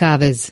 Kávez